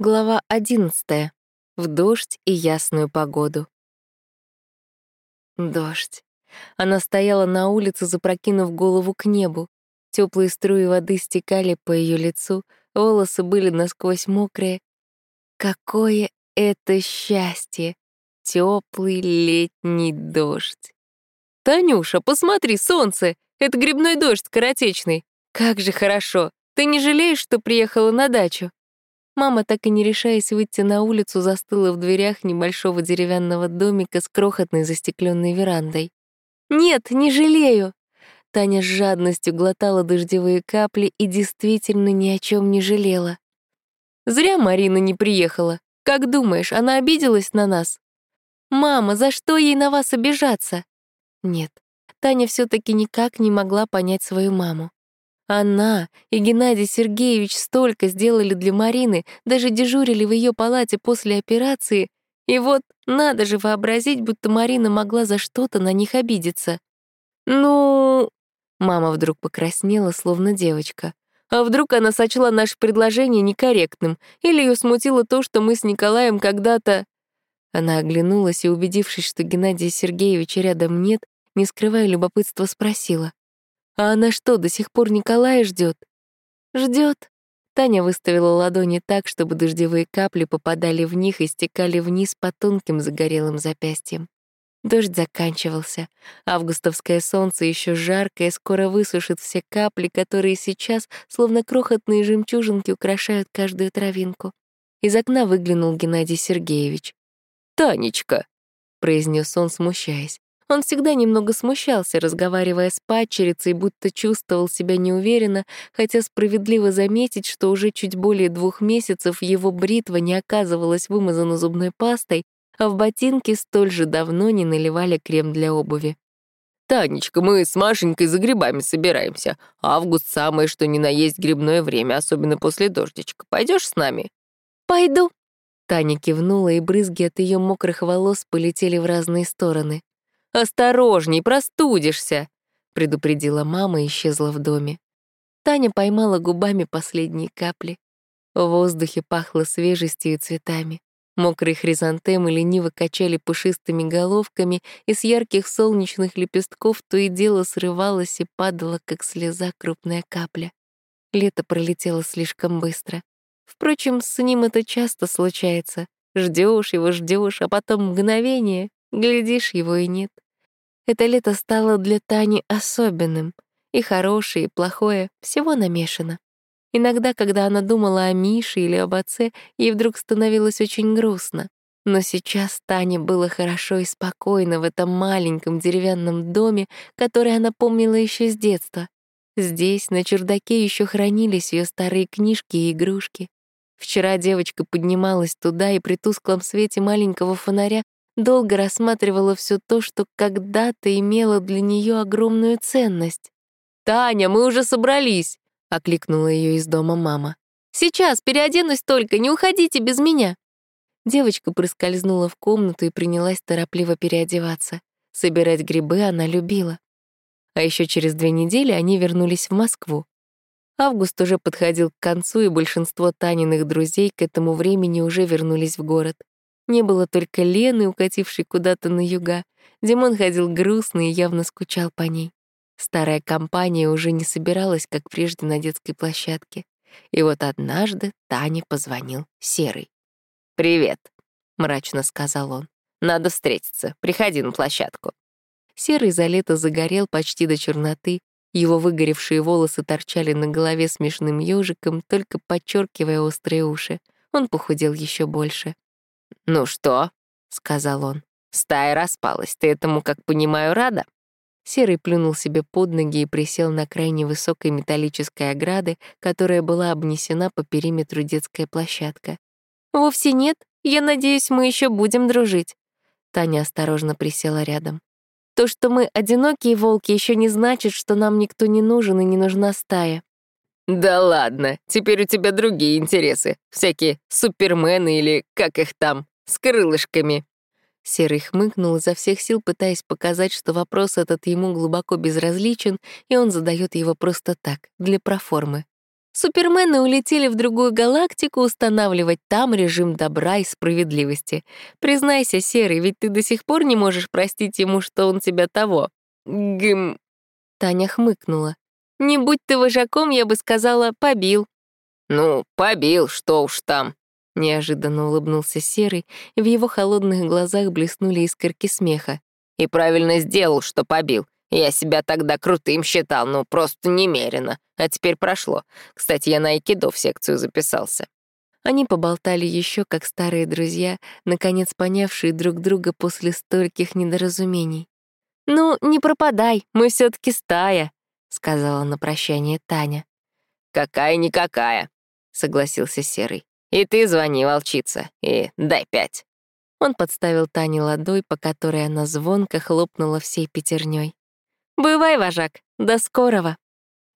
Глава 11. В дождь и ясную погоду. Дождь. Она стояла на улице, запрокинув голову к небу. Теплые струи воды стекали по ее лицу, волосы были насквозь мокрые. Какое это счастье! Теплый летний дождь. «Танюша, посмотри, солнце! Это грибной дождь скоротечный. Как же хорошо! Ты не жалеешь, что приехала на дачу?» Мама, так и не решаясь выйти на улицу, застыла в дверях небольшого деревянного домика с крохотной застекленной верандой. «Нет, не жалею!» Таня с жадностью глотала дождевые капли и действительно ни о чем не жалела. «Зря Марина не приехала. Как думаешь, она обиделась на нас?» «Мама, за что ей на вас обижаться?» Нет, Таня все таки никак не могла понять свою маму. Она и Геннадий Сергеевич столько сделали для Марины, даже дежурили в ее палате после операции, и вот надо же вообразить, будто Марина могла за что-то на них обидеться. «Ну...» Мама вдруг покраснела, словно девочка. А вдруг она сочла наше предложение некорректным, или ее смутило то, что мы с Николаем когда-то... Она оглянулась и, убедившись, что Геннадия Сергеевича рядом нет, не скрывая любопытства, спросила. А она что, до сих пор Николая ждет? Ждет. Таня выставила ладони так, чтобы дождевые капли попадали в них и стекали вниз по тонким загорелым запястьям. Дождь заканчивался. Августовское солнце еще жаркое, скоро высушит все капли, которые сейчас, словно крохотные жемчужинки, украшают каждую травинку. Из окна выглянул Геннадий Сергеевич. «Танечка!» — произнес он, смущаясь. Он всегда немного смущался, разговаривая с падчерицей, будто чувствовал себя неуверенно, хотя справедливо заметить, что уже чуть более двух месяцев его бритва не оказывалась вымазана зубной пастой, а в ботинки столь же давно не наливали крем для обуви. «Танечка, мы с Машенькой за грибами собираемся. Август — самое что ни на есть грибное время, особенно после дождичка. Пойдешь с нами?» «Пойду». Таня кивнула, и брызги от ее мокрых волос полетели в разные стороны. «Осторожней, простудишься!» — предупредила мама и исчезла в доме. Таня поймала губами последние капли. В воздухе пахло свежестью и цветами. Мокрые хризантемы лениво качали пушистыми головками, и с ярких солнечных лепестков то и дело срывалась и падала, как слеза, крупная капля. Лето пролетело слишком быстро. Впрочем, с ним это часто случается. Ждешь его, ждешь, а потом мгновение, Глядишь, его и нет. Это лето стало для Тани особенным. И хорошее, и плохое, всего намешано. Иногда, когда она думала о Мише или об отце, ей вдруг становилось очень грустно. Но сейчас Тане было хорошо и спокойно в этом маленьком деревянном доме, который она помнила еще с детства. Здесь, на чердаке, еще хранились ее старые книжки и игрушки. Вчера девочка поднималась туда и при тусклом свете маленького фонаря долго рассматривала все то, что когда-то имело для нее огромную ценность. «Таня, мы уже собрались!» — окликнула ее из дома мама. «Сейчас, переоденусь только, не уходите без меня!» Девочка проскользнула в комнату и принялась торопливо переодеваться. Собирать грибы она любила. А еще через две недели они вернулись в Москву. Август уже подходил к концу, и большинство Таниных друзей к этому времени уже вернулись в город. Не было только Лены, укатившей куда-то на юга. Димон ходил грустный и явно скучал по ней. Старая компания уже не собиралась, как прежде, на детской площадке. И вот однажды Тане позвонил Серый. «Привет», — мрачно сказал он. «Надо встретиться. Приходи на площадку». Серый за лето загорел почти до черноты, его выгоревшие волосы торчали на голове смешным ежиком, только подчеркивая острые уши. Он похудел еще больше. «Ну что?» — сказал он. «Стая распалась. Ты этому, как понимаю, рада?» Серый плюнул себе под ноги и присел на крайне высокой металлической ограды, которая была обнесена по периметру детская площадка. «Вовсе нет. Я надеюсь, мы еще будем дружить». Таня осторожно присела рядом. «То, что мы одинокие волки, еще не значит, что нам никто не нужен и не нужна стая. «Да ладно, теперь у тебя другие интересы. Всякие супермены или как их там, с крылышками». Серый хмыкнул изо всех сил, пытаясь показать, что вопрос этот ему глубоко безразличен, и он задает его просто так, для проформы. Супермены улетели в другую галактику устанавливать там режим добра и справедливости. Признайся, Серый, ведь ты до сих пор не можешь простить ему, что он тебя того. Гм. Таня хмыкнула. Не будь ты вожаком, я бы сказала, побил. Ну, побил, что уж там. Неожиданно улыбнулся Серый, и в его холодных глазах блеснули искорки смеха. И правильно сделал, что побил. Я себя тогда крутым считал, ну, просто немерено. А теперь прошло. Кстати, я на айкидо в секцию записался. Они поболтали еще как старые друзья, наконец понявшие друг друга после стольких недоразумений. «Ну, не пропадай, мы все таки стая», — сказала на прощание Таня. «Какая-никакая», — согласился Серый. «И ты звони, волчица, и дай пять». Он подставил Тане ладой, по которой она звонко хлопнула всей пятерней. «Бывай, вожак, до скорого!»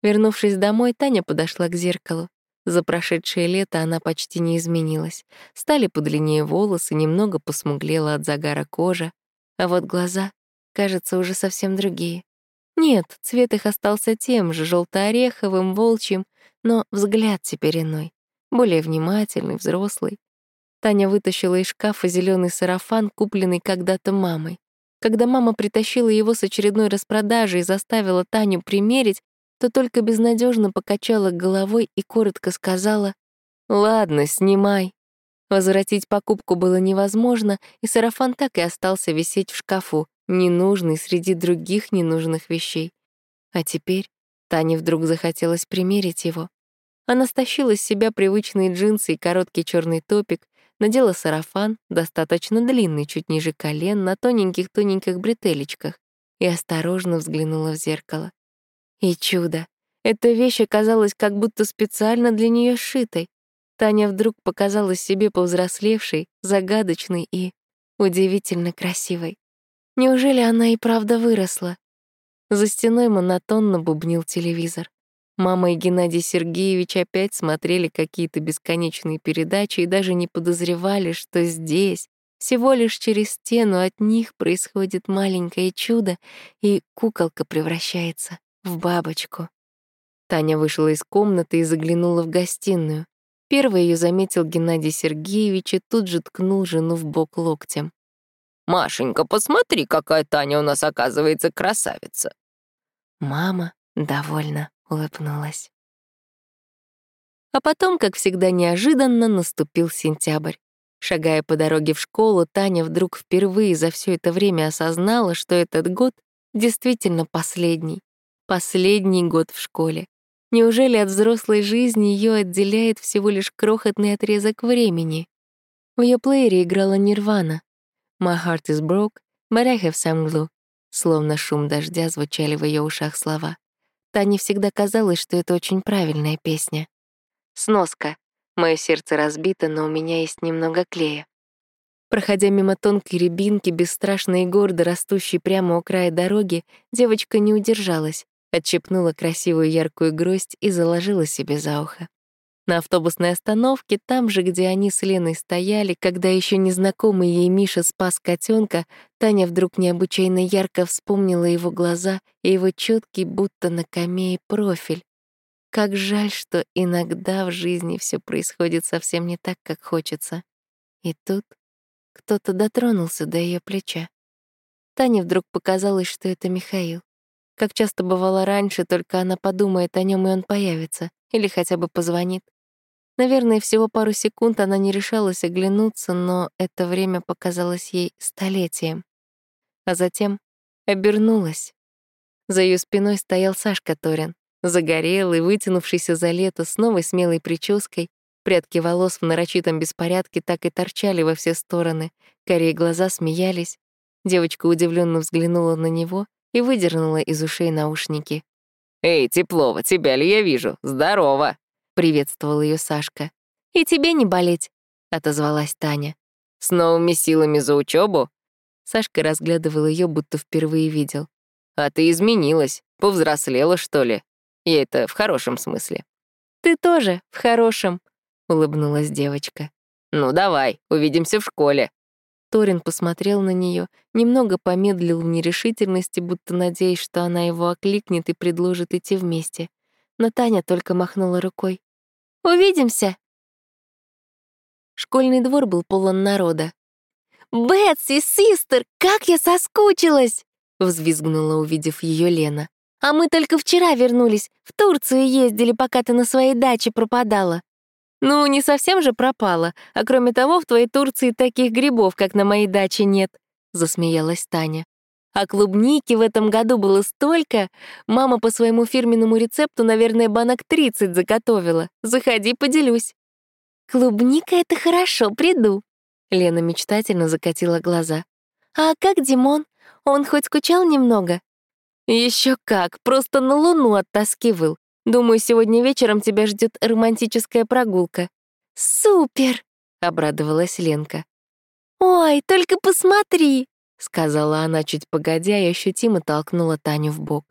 Вернувшись домой, Таня подошла к зеркалу. За прошедшее лето она почти не изменилась. Стали подлиннее волосы, немного посмуглела от загара кожа. А вот глаза, кажется, уже совсем другие. Нет, цвет их остался тем же, желто-ореховым, волчьим, но взгляд теперь иной, более внимательный, взрослый. Таня вытащила из шкафа зеленый сарафан, купленный когда-то мамой. Когда мама притащила его с очередной распродажи и заставила Таню примерить, то только безнадежно покачала головой и коротко сказала «Ладно, снимай». Возвратить покупку было невозможно, и сарафан так и остался висеть в шкафу, ненужный среди других ненужных вещей. А теперь Тане вдруг захотелось примерить его. Она стащила с себя привычные джинсы и короткий черный топик, Надела сарафан, достаточно длинный, чуть ниже колен, на тоненьких-тоненьких бретелечках, и осторожно взглянула в зеркало. И чудо! Эта вещь оказалась как будто специально для нее сшитой. Таня вдруг показалась себе повзрослевшей, загадочной и удивительно красивой. Неужели она и правда выросла? За стеной монотонно бубнил телевизор. Мама и Геннадий Сергеевич опять смотрели какие-то бесконечные передачи и даже не подозревали, что здесь, всего лишь через стену от них происходит маленькое чудо, и куколка превращается в бабочку. Таня вышла из комнаты и заглянула в гостиную. Первый ее заметил Геннадий Сергеевич и тут же ткнул жену в бок локтем. «Машенька, посмотри, какая Таня у нас оказывается красавица!» Мама довольно улыбнулась. А потом, как всегда неожиданно, наступил сентябрь. Шагая по дороге в школу, Таня вдруг впервые за все это время осознала, что этот год действительно последний. Последний год в школе. Неужели от взрослой жизни ее отделяет всего лишь крохотный отрезок времени? В ее плеере играла Нирвана. «My heart is broke, but I have some glue». Словно шум дождя звучали в ее ушах слова. Тане всегда казалось, что это очень правильная песня. Сноска. Мое сердце разбито, но у меня есть немного клея. Проходя мимо тонкой рябинки, бесстрашно и гордо растущей прямо у края дороги, девочка не удержалась, отщепнула красивую яркую гроздь и заложила себе за ухо. На автобусной остановке, там же, где они с Леной стояли, когда еще незнакомый ей Миша спас котенка, Таня вдруг необычайно ярко вспомнила его глаза и его четкий, будто на камее, профиль. Как жаль, что иногда в жизни все происходит совсем не так, как хочется. И тут кто-то дотронулся до ее плеча. Тане вдруг показалось, что это Михаил. Как часто бывало раньше, только она подумает о нем, и он появится, или хотя бы позвонит. Наверное, всего пару секунд она не решалась оглянуться, но это время показалось ей столетием. А затем обернулась. За ее спиной стоял Сашка Торин, загорелый, вытянувшийся за лето с новой смелой прической, прядки волос в нарочитом беспорядке так и торчали во все стороны, корей глаза смеялись. Девочка удивленно взглянула на него и выдернула из ушей наушники. «Эй, Теплова, тебя ли я вижу? Здорово!» Приветствовал ее Сашка. «И тебе не болеть», — отозвалась Таня. «С новыми силами за учебу? Сашка разглядывал ее, будто впервые видел. «А ты изменилась, повзрослела, что ли? И это в хорошем смысле». «Ты тоже в хорошем», — улыбнулась девочка. «Ну давай, увидимся в школе». Торин посмотрел на нее, немного помедлил в нерешительности, будто надеясь, что она его окликнет и предложит идти вместе. но Таня только махнула рукой. «Увидимся!» Школьный двор был полон народа. «Бетси, систер, как я соскучилась!» — взвизгнула, увидев ее Лена. «А мы только вчера вернулись, в Турцию ездили, пока ты на своей даче пропадала». «Ну, не совсем же пропала, а кроме того, в твоей Турции таких грибов, как на моей даче, нет», — засмеялась Таня. «А клубники в этом году было столько. Мама по своему фирменному рецепту, наверное, банок 30 заготовила. Заходи, поделюсь». «Клубника — это хорошо, приду», — Лена мечтательно закатила глаза. «А как Димон? Он хоть скучал немного?» Еще как, просто на луну от тоски выл. Думаю, сегодня вечером тебя ждет романтическая прогулка». «Супер!» — обрадовалась Ленка. «Ой, только посмотри!» — сказала она чуть погодя и ощутимо толкнула Таню в бок.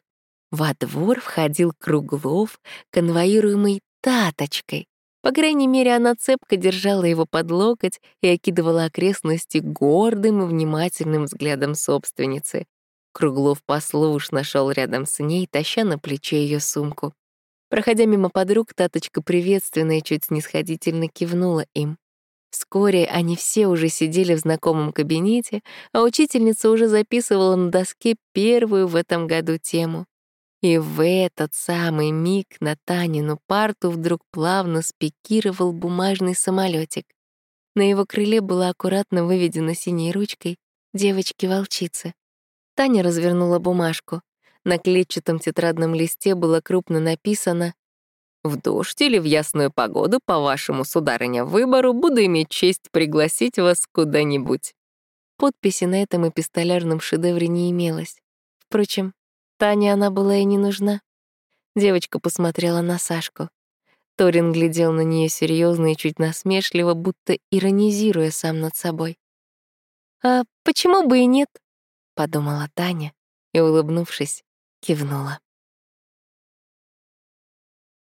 Во двор входил Круглов, конвоируемый Таточкой. По крайней мере, она цепко держала его под локоть и окидывала окрестности гордым и внимательным взглядом собственницы. Круглов послушно шел рядом с ней, таща на плече ее сумку. Проходя мимо подруг, Таточка приветственно и чуть снисходительно кивнула им. Вскоре они все уже сидели в знакомом кабинете, а учительница уже записывала на доске первую в этом году тему. И в этот самый миг на Танину парту вдруг плавно спикировал бумажный самолетик. На его крыле было аккуратно выведено синей ручкой «Девочки-волчицы». Таня развернула бумажку. На клетчатом тетрадном листе было крупно написано «В дождь или в ясную погоду, по вашему, сударыня, выбору, буду иметь честь пригласить вас куда-нибудь». Подписи на этом эпистолярном шедевре не имелось. Впрочем, Тане она была и не нужна. Девочка посмотрела на Сашку. Торин глядел на нее серьезно и чуть насмешливо, будто иронизируя сам над собой. «А почему бы и нет?» — подумала Таня и, улыбнувшись, кивнула.